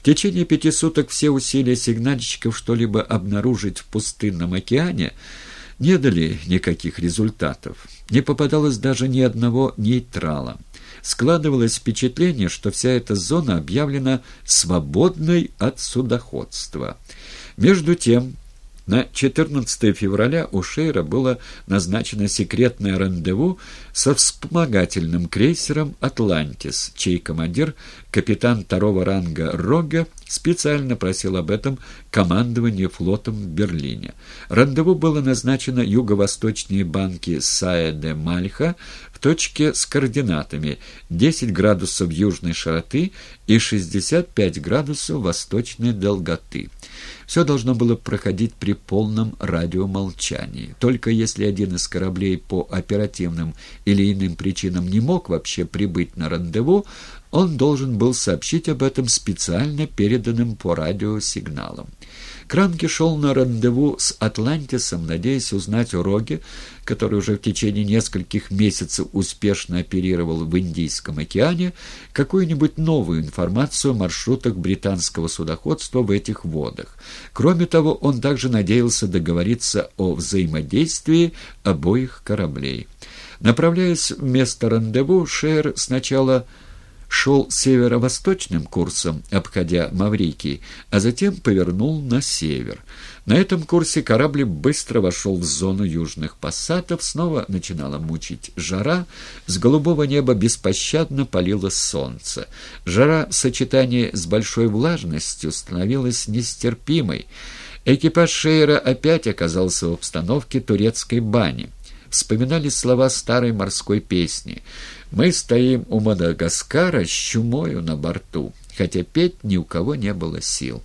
В течение пяти суток все усилия сигнальщиков что-либо обнаружить в пустынном океане не дали никаких результатов. Не попадалось даже ни одного нейтрала. Складывалось впечатление, что вся эта зона объявлена свободной от судоходства. Между тем, на 14 февраля у Шейра было назначено секретное рандеву со вспомогательным крейсером «Атлантис», чей командир, капитан второго ранга Рога, специально просил об этом командование флотом в Берлине. Рандеву было назначено юго-восточнее банки Сая-де-Мальха в точке с координатами 10 градусов южной широты и 65 градусов восточной долготы. Все должно было проходить при полном радиомолчании. Только если один из кораблей по оперативным или иным причинам не мог вообще прибыть на рандеву, он должен был сообщить об этом специально переданным по радио сигналам. Кранки шел на рандеву с Атлантисом, надеясь узнать у Роги, который уже в течение нескольких месяцев успешно оперировал в Индийском океане, какую-нибудь новую информацию о маршрутах британского судоходства в этих водах. Кроме того, он также надеялся договориться о взаимодействии обоих кораблей. Направляясь в место рандеву, Шер сначала шел северо-восточным курсом, обходя Маврикий, а затем повернул на север. На этом курсе корабль быстро вошел в зону южных пассатов, снова начинала мучить жара, с голубого неба беспощадно палило солнце. Жара в сочетании с большой влажностью становилась нестерпимой. Экипаж Шейра опять оказался в обстановке турецкой бани вспоминали слова старой морской песни. «Мы стоим у Мадагаскара с чумою на борту», хотя петь ни у кого не было сил.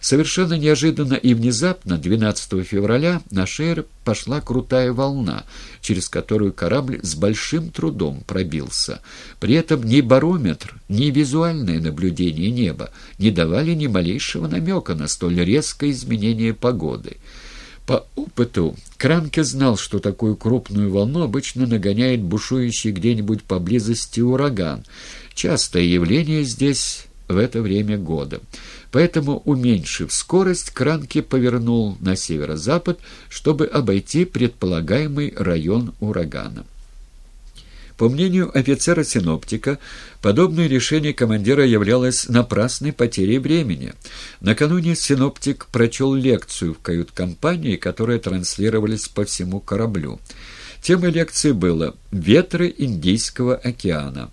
Совершенно неожиданно и внезапно 12 февраля на Шейр пошла крутая волна, через которую корабль с большим трудом пробился. При этом ни барометр, ни визуальное наблюдение неба не давали ни малейшего намека на столь резкое изменение погоды. По опыту Кранке знал, что такую крупную волну обычно нагоняет бушующий где-нибудь поблизости ураган. Частое явление здесь в это время года. Поэтому, уменьшив скорость, Кранке повернул на северо-запад, чтобы обойти предполагаемый район урагана. По мнению офицера-синоптика, подобное решение командира являлось напрасной потерей времени. Накануне синоптик прочел лекцию в кают-компании, которая транслировалась по всему кораблю. Темой лекции было «Ветры Индийского океана».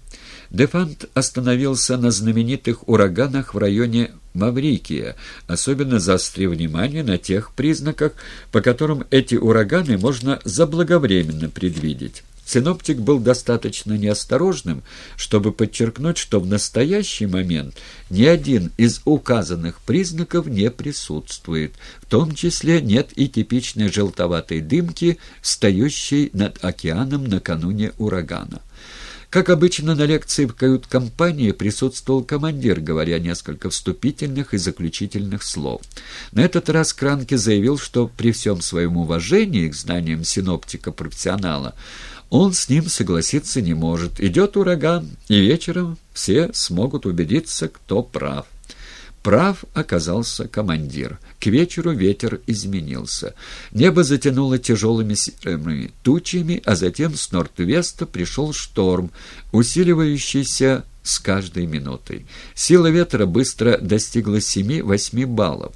Дефант остановился на знаменитых ураганах в районе Маврикия, особенно заострив внимание на тех признаках, по которым эти ураганы можно заблаговременно предвидеть. Синоптик был достаточно неосторожным, чтобы подчеркнуть, что в настоящий момент ни один из указанных признаков не присутствует, в том числе нет и типичной желтоватой дымки, стоящей над океаном накануне урагана. Как обычно, на лекции в кают-компании присутствовал командир, говоря несколько вступительных и заключительных слов. На этот раз Кранке заявил, что при всем своем уважении к знаниям синоптика-профессионала он с ним согласиться не может. Идет ураган, и вечером все смогут убедиться, кто прав. Прав оказался командир. К вечеру ветер изменился. Небо затянуло тяжелыми серыми тучами, а затем с норд-веста пришел шторм, усиливающийся с каждой минутой. Сила ветра быстро достигла 7-8 баллов.